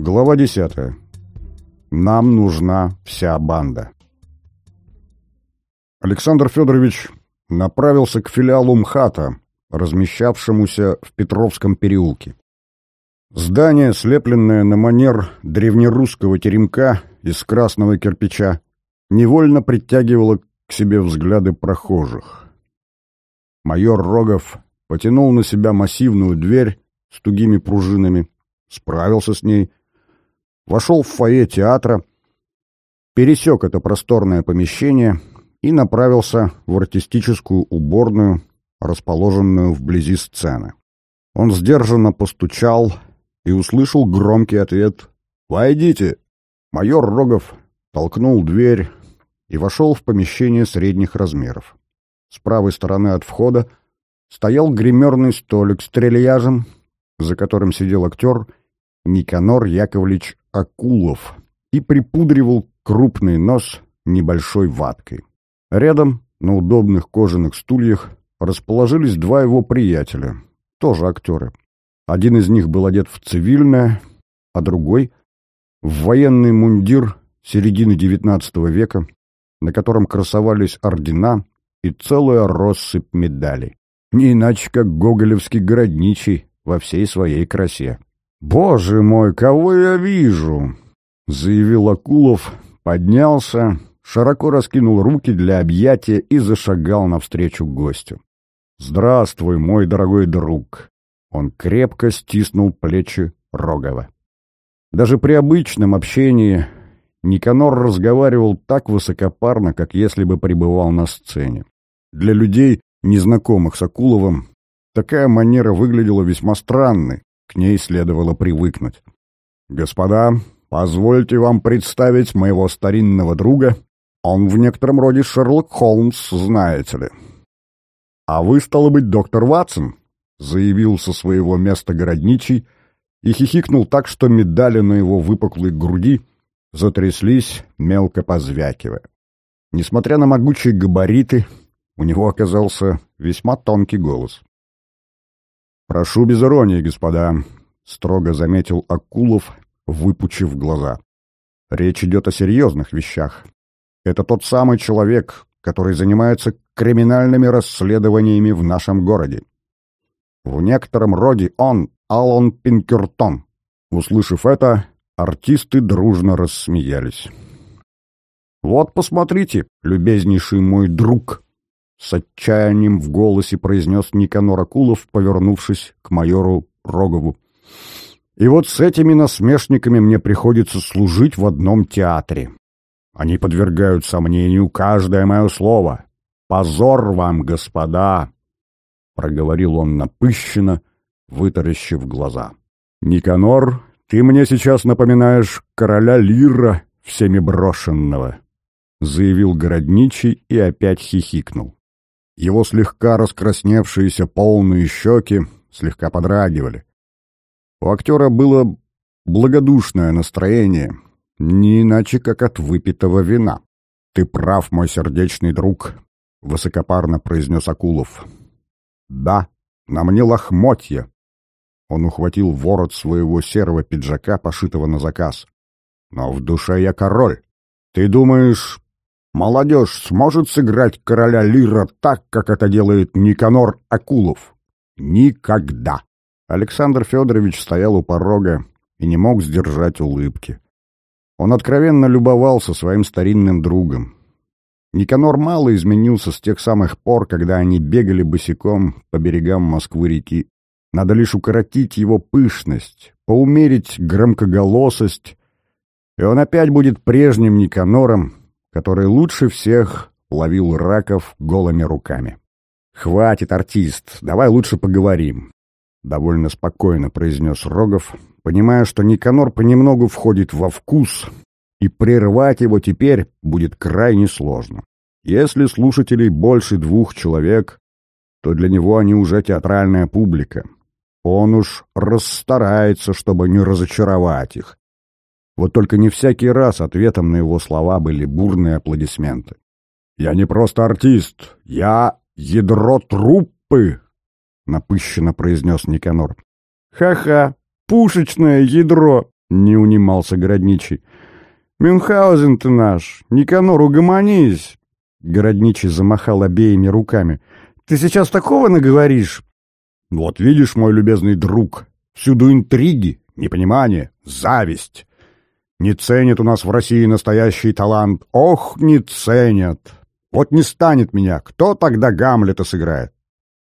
Глава 10. Нам нужна вся банда. Александр Федорович направился к филиалу МХАТа, размещавшемуся в Петровском переулке. Здание, слепленное на манер древнерусского теремка из красного кирпича, невольно притягивало к себе взгляды прохожих. Майор Рогов потянул на себя массивную дверь с тугими пружинами, справился с ней, вошел в фойе театра, пересек это просторное помещение и направился в артистическую уборную, расположенную вблизи сцены. Он сдержанно постучал и услышал громкий ответ «Войдите!». Майор Рогов толкнул дверь и вошел в помещение средних размеров. С правой стороны от входа стоял гримерный столик с трильяжем, за которым сидел актер Никанор Яковлевич Акулов и припудривал крупный нос небольшой ваткой. Рядом, на удобных кожаных стульях, расположились два его приятеля, тоже актеры. Один из них был одет в цивильное, а другой — в военный мундир середины XIX века, на котором красовались ордена и целая россыпь медалей. Не иначе, как гоголевский городничий во всей своей красе. «Боже мой, кого я вижу!» — заявил Акулов, поднялся, широко раскинул руки для объятия и зашагал навстречу гостю. «Здравствуй, мой дорогой друг!» Он крепко стиснул плечи Рогова. Даже при обычном общении Никанор разговаривал так высокопарно, как если бы пребывал на сцене. Для людей, незнакомых с Акуловым, такая манера выглядела весьма странной, к ней следовало привыкнуть. «Господа, позвольте вам представить моего старинного друга. Он в некотором роде Шерлок Холмс, знаете ли». «А вы, стало быть, доктор Ватсон?» — заявил со своего места городничий и хихикнул так, что медали на его выпуклой груди затряслись, мелко позвякивая. Несмотря на могучие габариты, у него оказался весьма тонкий голос. «Прошу без иронии, господа», — строго заметил Акулов, выпучив глаза. «Речь идет о серьезных вещах. Это тот самый человек, который занимается криминальными расследованиями в нашем городе. В некотором роде он Алан Пинкертон». Услышав это, артисты дружно рассмеялись. «Вот посмотрите, любезнейший мой друг!» С отчаянием в голосе произнес Никанор Акулов, повернувшись к майору Рогову. «И вот с этими насмешниками мне приходится служить в одном театре. Они подвергают сомнению каждое мое слово. Позор вам, господа!» Проговорил он напыщенно, вытаращив глаза. «Никанор, ты мне сейчас напоминаешь короля Лира всеми брошенного», заявил городничий и опять хихикнул. Его слегка раскрасневшиеся полные щеки слегка подрагивали. У актера было благодушное настроение, не иначе как от выпитого вина. «Ты прав, мой сердечный друг», — высокопарно произнес Акулов. «Да, на мне лохмотья». Он ухватил ворот своего серого пиджака, пошитого на заказ. «Но в душе я король. Ты думаешь, Молодежь сможет сыграть короля Лира так, как это делает Никанор Акулов? Никогда. Александр Федорович стоял у порога и не мог сдержать улыбки. Он откровенно любовался своим старинным другом. Никанор мало изменился с тех самых пор, когда они бегали босиком по берегам Москвы-реки. Надо лишь укоротить его пышность, поумерить громкоголосость, и он опять будет прежним Никанором, который лучше всех ловил раков голыми руками. «Хватит, артист, давай лучше поговорим», — довольно спокойно произнес Рогов, понимая, что Никанор понемногу входит во вкус, и прервать его теперь будет крайне сложно. Если слушателей больше двух человек, то для него они уже театральная публика. Он уж расстарается, чтобы не разочаровать их. Вот только не всякий раз ответом на его слова были бурные аплодисменты. «Я не просто артист, я ядро труппы!» — напыщенно произнес Никанор. «Ха-ха, пушечное ядро!» Не унимался Городничий. «Мюнхгаузен ты наш! Никанор, угомонись!» Городничий замахал обеими руками. «Ты сейчас такого наговоришь?» «Вот видишь, мой любезный друг, всюду интриги, непонимание, зависть. Не ценят у нас в России настоящий талант. Ох, не ценят! Вот не станет меня, кто тогда Гамлета сыграет?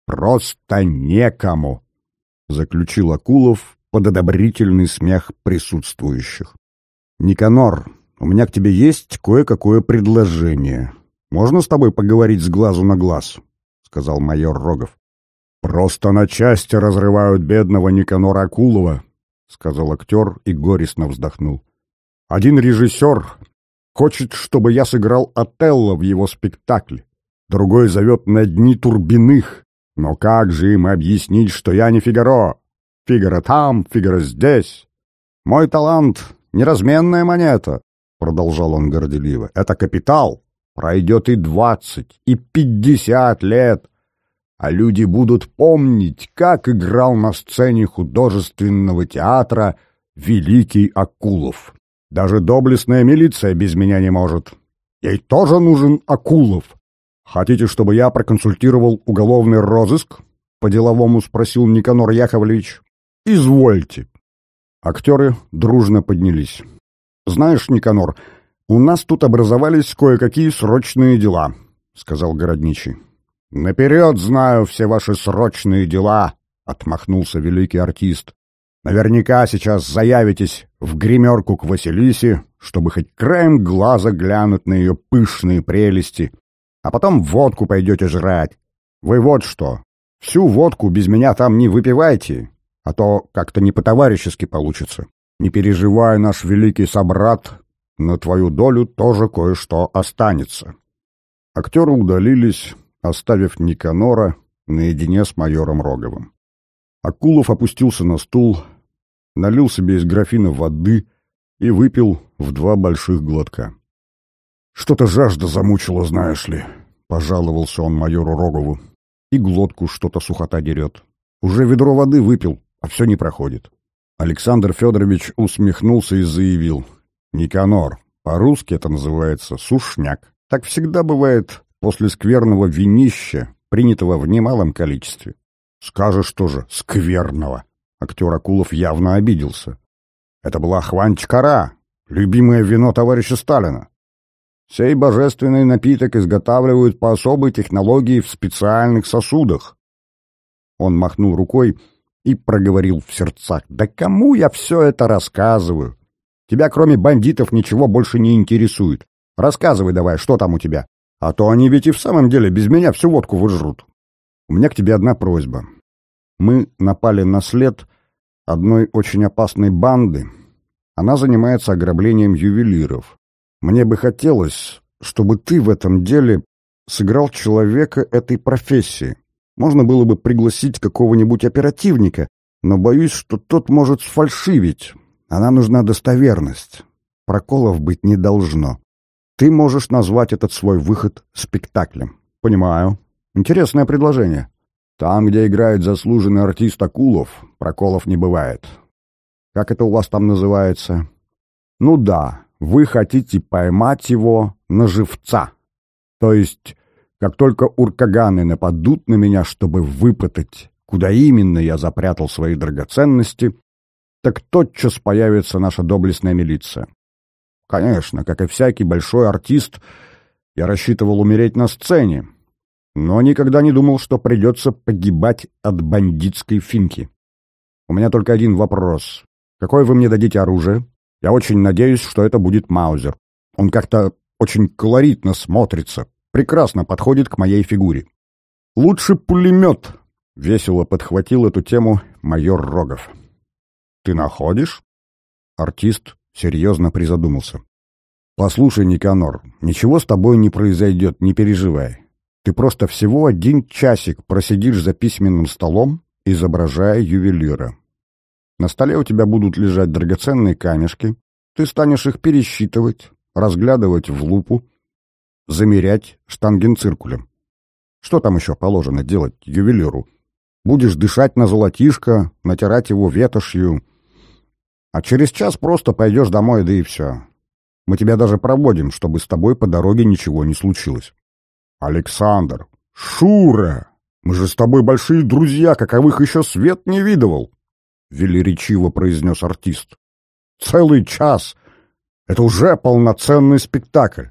Просто некому!» Заключил Акулов под одобрительный смех присутствующих. «Никанор, у меня к тебе есть кое-какое предложение. Можно с тобой поговорить с глазу на глаз?» — сказал майор Рогов. «Просто на части разрывают бедного Никанора Акулова», — сказал актер и горестно вздохнул. «Один режиссер хочет, чтобы я сыграл Отелло в его спектакле. Другой зовет на дни Турбиных. Но как же им объяснить, что я не Фигаро? Фигаро там, Фигаро здесь. Мой талант — неразменная монета, — продолжал он горделиво. Это капитал. Пройдет и двадцать, и пятьдесят лет, а люди будут помнить, как играл на сцене художественного театра великий Акулов. Даже доблестная милиция без меня не может. Ей тоже нужен Акулов. Хотите, чтобы я проконсультировал уголовный розыск? По-деловому спросил Никанор Яковлевич. Извольте. Актеры дружно поднялись. Знаешь, Никанор, у нас тут образовались кое-какие срочные дела, сказал городничий. Наперед знаю все ваши срочные дела, отмахнулся великий артист. Наверняка сейчас заявитесь в гримерку к Василисе, чтобы хоть краем глаза глянуть на ее пышные прелести, а потом водку пойдете жрать. Вы вот что, всю водку без меня там не выпивайте, а то как-то не по-товарищески получится. Не переживай, наш великий собрат, на твою долю тоже кое-что останется. Актеры удалились, оставив Никанора наедине с майором Роговым. Акулов опустился на стул, налил себе из графина воды и выпил в два больших глотка. «Что-то жажда замучила, знаешь ли», — пожаловался он майору Рогову. «И глотку что-то сухота дерет. Уже ведро воды выпил, а все не проходит». Александр Федорович усмехнулся и заявил. «Никанор, по-русски это называется сушняк. Так всегда бывает после скверного винища, принятого в немалом количестве. Скажешь тоже «скверного». Актер Акулов явно обиделся. Это была хванчкара, любимое вино товарища Сталина. Сей божественный напиток изготавливают по особой технологии в специальных сосудах. Он махнул рукой и проговорил в сердцах. «Да кому я все это рассказываю? Тебя, кроме бандитов, ничего больше не интересует. Рассказывай давай, что там у тебя. А то они ведь и в самом деле без меня всю водку выжрут. У меня к тебе одна просьба. Мы напали на след одной очень опасной банды. Она занимается ограблением ювелиров. Мне бы хотелось, чтобы ты в этом деле сыграл человека этой профессии. Можно было бы пригласить какого-нибудь оперативника, но боюсь, что тот может сфальшивить. Она нужна достоверность. Проколов быть не должно. Ты можешь назвать этот свой выход спектаклем. Понимаю. Интересное предложение. Там, где играет заслуженный артист Акулов, проколов не бывает. Как это у вас там называется? Ну да, вы хотите поймать его на живца. То есть, как только уркаганы нападут на меня, чтобы выпытать, куда именно я запрятал свои драгоценности, так тотчас появится наша доблестная милиция. Конечно, как и всякий большой артист, я рассчитывал умереть на сцене, но никогда не думал, что придется погибать от бандитской финки. У меня только один вопрос. Какое вы мне дадите оружие? Я очень надеюсь, что это будет Маузер. Он как-то очень колоритно смотрится, прекрасно подходит к моей фигуре. Лучше пулемет, — весело подхватил эту тему майор Рогов. Ты находишь? Артист серьезно призадумался. Послушай, Никанор, ничего с тобой не произойдет, не переживай. Ты просто всего один часик просидишь за письменным столом, изображая ювелира. На столе у тебя будут лежать драгоценные камешки. Ты станешь их пересчитывать, разглядывать в лупу, замерять штангенциркулем. Что там еще положено делать ювелиру? Будешь дышать на золотишко, натирать его ветошью. А через час просто пойдешь домой, да и все. Мы тебя даже проводим, чтобы с тобой по дороге ничего не случилось. Александр, Шура, мы же с тобой большие друзья, каковых еще свет не видывал, велеречиво произнес артист. Целый час. Это уже полноценный спектакль.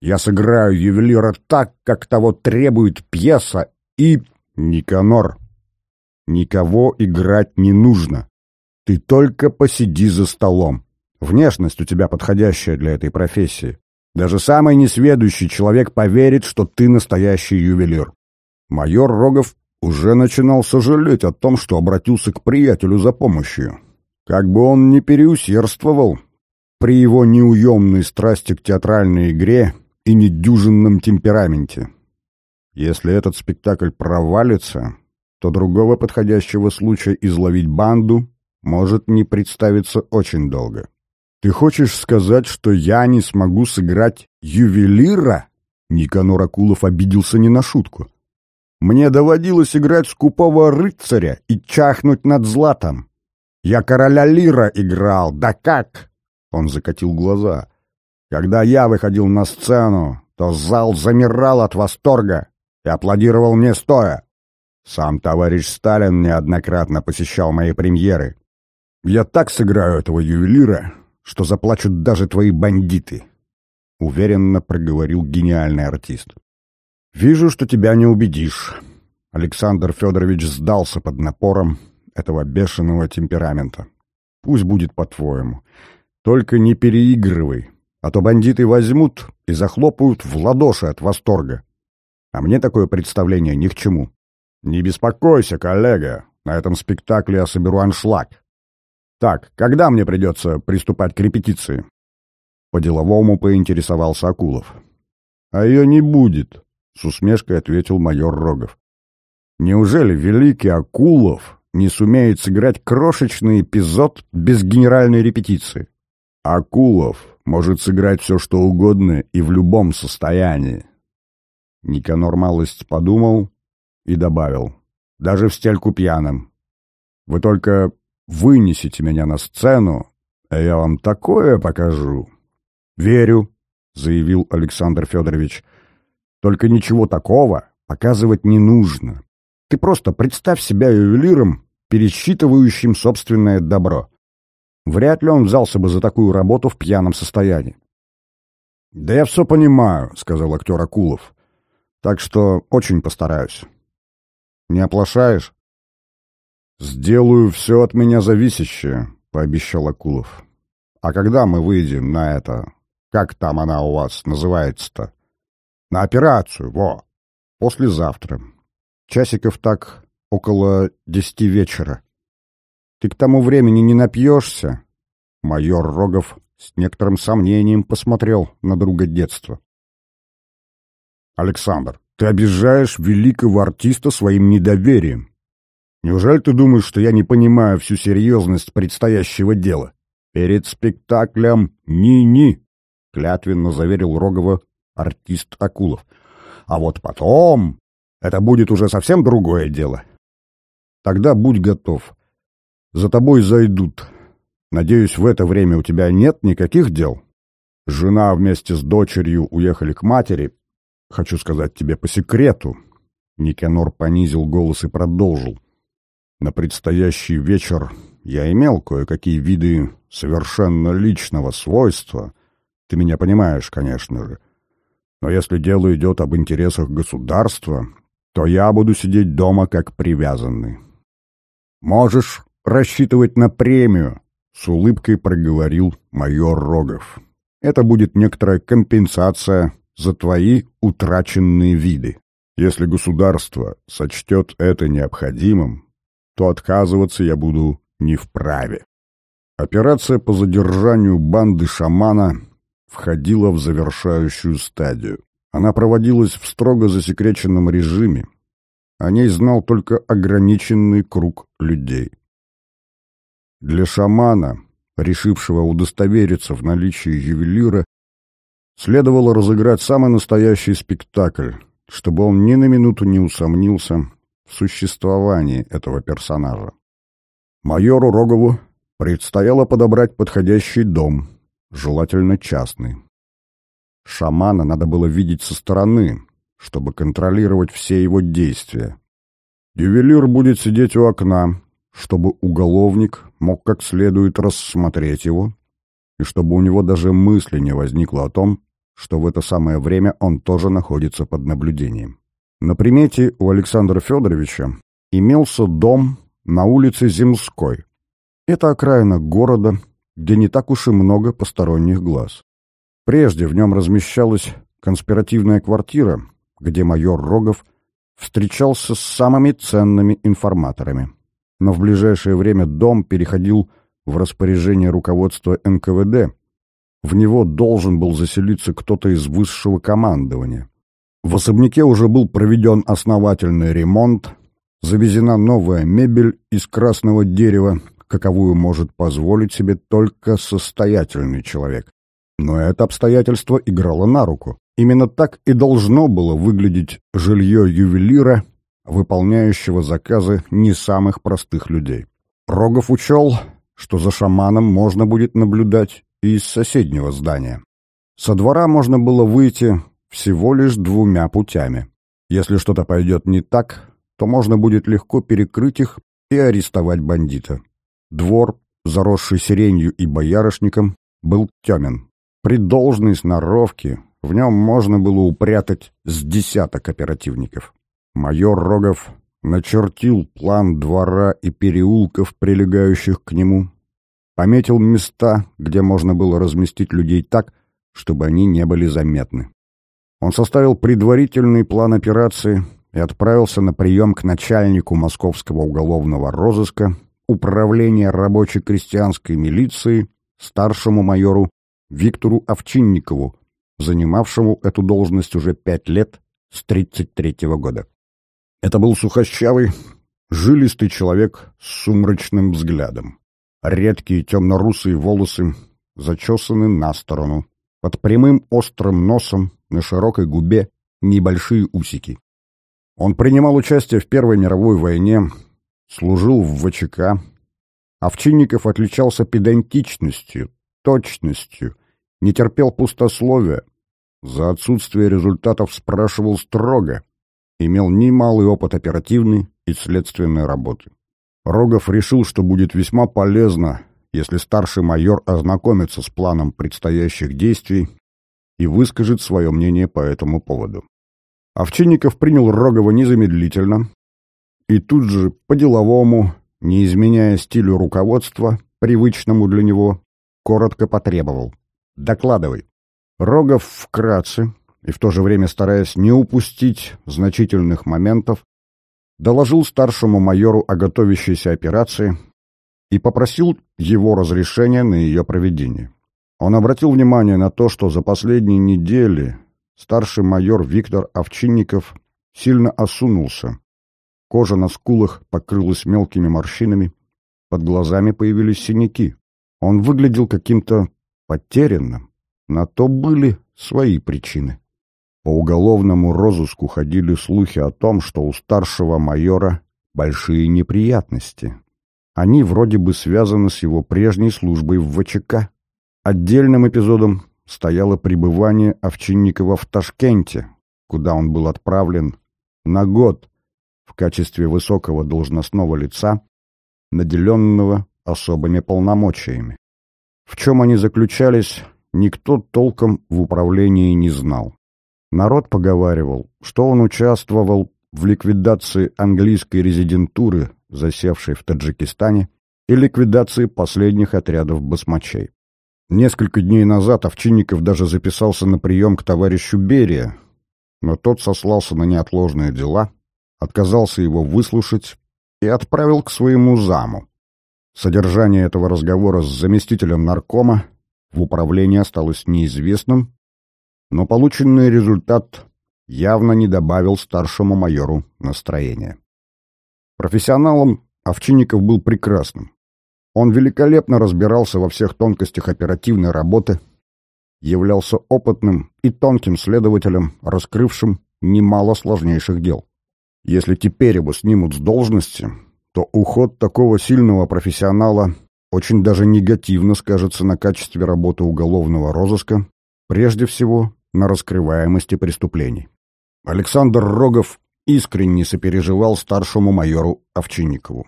Я сыграю ювелира так, как того требует пьеса, и... Никанор, никого играть не нужно. Ты только посиди за столом. Внешность у тебя подходящая для этой профессии. Даже самый несведущий человек поверит, что ты настоящий ювелир. Майор Рогов уже начинал сожалеть о том, что обратился к приятелю за помощью. Как бы он ни переусердствовал при его неуемной страсти к театральной игре и недюжинном темпераменте. Если этот спектакль провалится, то другого подходящего случая изловить банду может не представиться очень долго. «Ты хочешь сказать, что я не смогу сыграть ювелира?» Никанор Акулов обиделся не на шутку. «Мне доводилось играть скупого рыцаря и чахнуть над златом. Я короля Лира играл, да как!» Он закатил глаза. «Когда я выходил на сцену, то зал замирал от восторга и аплодировал мне стоя. Сам товарищ Сталин неоднократно посещал мои премьеры. Я так сыграю этого ювелира, что заплачут даже твои бандиты», — уверенно проговорил гениальный артист. «Вижу, что тебя не убедишь». Александр Федорович сдался под напором этого бешеного темперамента. «Пусть будет по-твоему. Только не переигрывай, а то бандиты возьмут и захлопают в ладоши от восторга. А мне такое представление ни к чему. Не беспокойся, коллега, на этом спектакле я соберу аншлаг. Так, когда мне придется приступать к репетиции? По-деловому поинтересовался Акулов. А ее не будет, с усмешкой ответил майор Рогов. Неужели великий Акулов не сумеет сыграть крошечный эпизод без генеральной репетиции? Акулов может сыграть все, что угодно и в любом состоянии. Никанор малость подумал и добавил. Даже в стельку пьяным. Вы только вынесите меня на сцену, а я вам такое покажу. Верю, заявил Александр Федорович. Только ничего такого показывать не нужно. Ты просто представь себя ювелиром, пересчитывающим собственное добро. Вряд ли он взялся бы за такую работу в пьяном состоянии. «Да я все понимаю», — сказал актер Акулов. «Так что очень постараюсь». «Не оплошаешь?» «Сделаю все от меня зависящее», — пообещал Акулов. «А когда мы выйдем на это? Как там она у вас называется-то?» «На операцию, во!» «Послезавтра. Часиков так около десяти вечера. Ты к тому времени не напьешься?» Майор Рогов с некоторым сомнением посмотрел на друга детства. «Александр, ты обижаешь великого артиста своим недоверием. Неужели ты думаешь, что я не понимаю всю серьезность предстоящего дела? Перед спектаклем ни-ни, клятвенно заверил Рогова артист Акулов. А вот потом это будет уже совсем другое дело. Тогда будь готов. За тобой зайдут. Надеюсь, в это время у тебя нет никаких дел? Жена вместе с дочерью уехали к матери. Хочу сказать тебе по секрету. Никанор понизил голос и продолжил. На предстоящий вечер я имел кое-какие виды совершенно личного свойства. Ты меня понимаешь, конечно же. Но если дело идет об интересах государства, то я буду сидеть дома как привязанный. Можешь рассчитывать на премию, с улыбкой проговорил майор Рогов. Это будет некоторая компенсация за твои утраченные виды. Если государство сочтет это необходимым, то отказываться я буду не вправе. Операция по задержанию банды шамана входила в завершающую стадию. Она проводилась в строго засекреченном режиме. О ней знал только ограниченный круг людей. Для шамана, решившего удостовериться в наличии ювелира, следовало разыграть самый настоящий спектакль, чтобы он ни на минуту не усомнился существовании этого персонажа. Майору Рогову Предстояло подобрать подходящий дом, желательно частный. Шамана надо было видеть со стороны, чтобы контролировать все его действия. Ювелир будет сидеть у окна, чтобы уголовник мог как следует рассмотреть его, и чтобы у него даже мысли не возникло о том, что в это самое время он тоже находится под наблюдением. На примете у Александра Федоровича имелся дом на улице Земской. Это окраина города, где не так уж и много посторонних глаз. Прежде в нем размещалась конспиративная квартира, где майор Рогов встречался с самыми ценными информаторами. Но в ближайшее время дом переходил в распоряжение руководства НКВД. В него должен был заселиться кто-то из высшего командования. В особняке уже был проведен основательный ремонт, завезена новая мебель из красного дерева, каковую может позволить себе только состоятельный человек. Но это обстоятельство играло на руку. Именно так и должно было выглядеть жилье ювелира, выполняющего заказы не самых простых людей. Рогов учел, что за шаманом можно будет наблюдать и из соседнего здания. Со двора можно было выйти всего лишь двумя путями. Если что-то пойдет не так, то можно будет легко перекрыть их и арестовать бандита. Двор, заросший сиренью и боярышником, был темен. При должной сноровке в нем можно было упрятать с десяток оперативников. Майор Рогов начертил план двора и переулков, прилегающих к нему, пометил места, где можно было разместить людей так, чтобы они не были заметны. Он составил предварительный план операции и отправился на прием к начальнику московского уголовного розыска, управления рабоче-крестьянской милиции, старшему майору Виктору Овчинникову, занимавшему эту должность уже пять лет с 33 года. Это был сухощавый, жилистый человек с сумрачным взглядом. Редкие темно-русые волосы зачесаны на сторону. Под прямым острым носом на широкой губе небольшие усики. Он принимал участие в Первой мировой войне, служил в ВЧК. Овчинников отличался педантичностью, точностью, не терпел пустословия, за отсутствие результатов спрашивал строго, имел немалый опыт оперативной и следственной работы. Рогов решил, что будет весьма полезно, если старший майор ознакомится с планом предстоящих действий и выскажет свое мнение по этому поводу. Овчинников принял Рогова незамедлительно и тут же, по-деловому, не изменяя стилю руководства, привычному для него, коротко потребовал. «Докладывай». Рогов вкратце, и в то же время стараясь не упустить значительных моментов, доложил старшему майору о готовящейся операции и попросил его разрешения на ее проведение. Он обратил внимание на то, что за последние недели старший майор Виктор Овчинников сильно осунулся. Кожа на скулах покрылась мелкими морщинами, под глазами появились синяки. Он выглядел каким-то потерянным. На то были свои причины. По уголовному розыску ходили слухи о том, что у старшего майора большие неприятности. Они вроде бы связаны с его прежней службой в ВЧК. Отдельным эпизодом стояло пребывание Овчинникова в Ташкенте, куда он был отправлен на год в качестве высокого должностного лица, наделенного особыми полномочиями. В чем они заключались, никто толком в управлении не знал. Народ поговаривал, что он участвовал в ликвидации английской резидентуры, засевшей в Таджикистане, и ликвидации последних отрядов басмачей. Несколько дней назад Овчинников даже записался на прием к товарищу Берия, но тот сослался на неотложные дела, отказался его выслушать и отправил к своему заму. Содержание этого разговора с заместителем наркома в управлении осталось неизвестным, но полученный результат явно не добавил старшему майору настроения. Профессионалом Овчинников был прекрасным. Он великолепно разбирался во всех тонкостях оперативной работы, являлся опытным и тонким следователем, раскрывшим немало сложнейших дел. Если теперь его снимут с должности, то уход такого сильного профессионала очень даже негативно скажется на качестве работы уголовного розыска, прежде всего на раскрываемости преступлений. Александр Рогов искренне сопереживал старшему майору Овчинникову.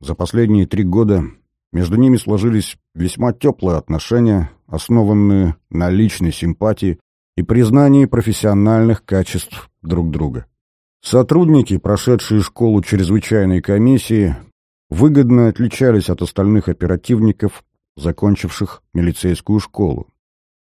За последние три года между ними сложились весьма теплые отношения, основанные на личной симпатии и признании профессиональных качеств друг друга. Сотрудники, прошедшие школу чрезвычайной комиссии, выгодно отличались от остальных оперативников, закончивших милицейскую школу.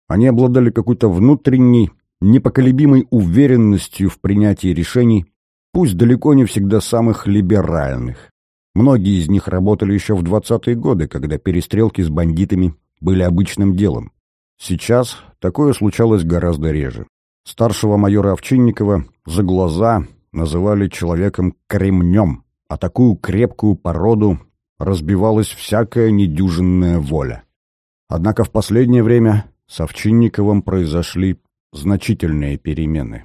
Они обладали какой-то внутренней, непоколебимой уверенностью в принятии решений, пусть далеко не всегда самых либеральных. Многие из них работали еще в 20-е годы, когда перестрелки с бандитами были обычным делом. Сейчас такое случалось гораздо реже. Старшего майора Овчинникова за глаза называли человеком кремнем а такую крепкую породу разбивалась всякая недюжинная воля. Однако в последнее время с Овчинниковым произошли значительные перемены.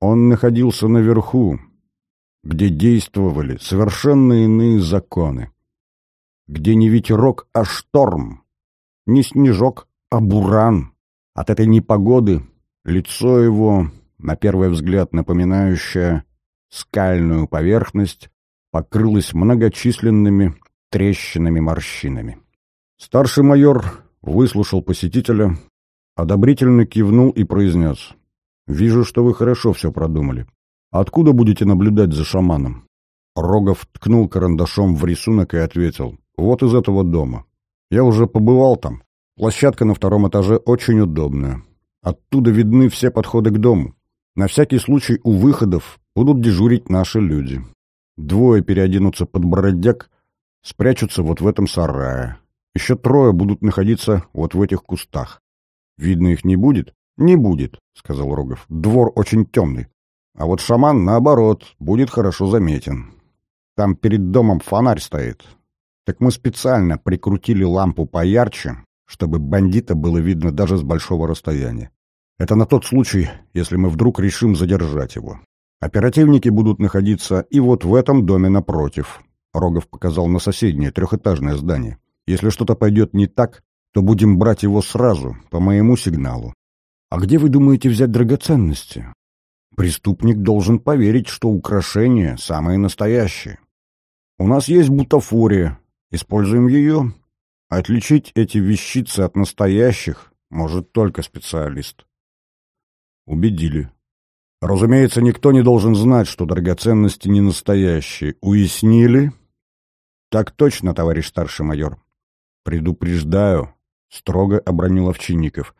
Он находился наверху, где действовали совершенно иные законы, где не ветерок, а шторм, не снежок, а буран. От этой непогоды лицо его, на первый взгляд напоминающее скальную поверхность покрылась многочисленными трещинами-морщинами. Старший майор выслушал посетителя, одобрительно кивнул и произнес. «Вижу, что вы хорошо все продумали. Откуда будете наблюдать за шаманом?» Рогов ткнул карандашом в рисунок и ответил. «Вот из этого дома. Я уже побывал там. Площадка на втором этаже очень удобная. Оттуда видны все подходы к дому. На всякий случай у выходов будут дежурить наши люди. Двое переоденутся под бродяг, спрячутся вот в этом сарае. Еще трое будут находиться вот в этих кустах. Видно их не будет? Не будет, сказал Рогов. Двор очень темный. А вот шаман, наоборот, будет хорошо заметен. Там перед домом фонарь стоит. Так мы специально прикрутили лампу поярче, чтобы бандита было видно даже с большого расстояния. Это на тот случай, если мы вдруг решим задержать его. Оперативники будут находиться и вот в этом доме напротив. Рогов показал на соседнее трехэтажное здание. Если что-то пойдет не так, то будем брать его сразу, по моему сигналу. А где вы думаете взять драгоценности? Преступник должен поверить, что украшения самые настоящие. У нас есть бутафория, используем ее. Отличить эти вещицы от настоящих может только специалист. Убедили. Разумеется, никто не должен знать, что драгоценности не настоящие. Уяснили? Так точно, товарищ старший майор. Предупреждаю, строго обронил Овчинников.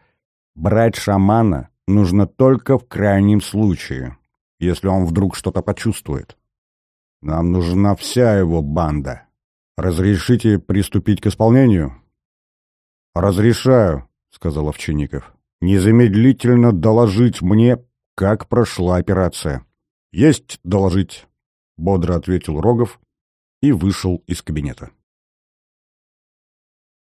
Брать шамана нужно только в крайнем случае, если он вдруг что-то почувствует. Нам нужна вся его банда. Разрешите приступить к исполнению? Разрешаю, сказал Овчинников незамедлительно доложить мне, как прошла операция. «Есть доложить», — бодро ответил Рогов и вышел из кабинета.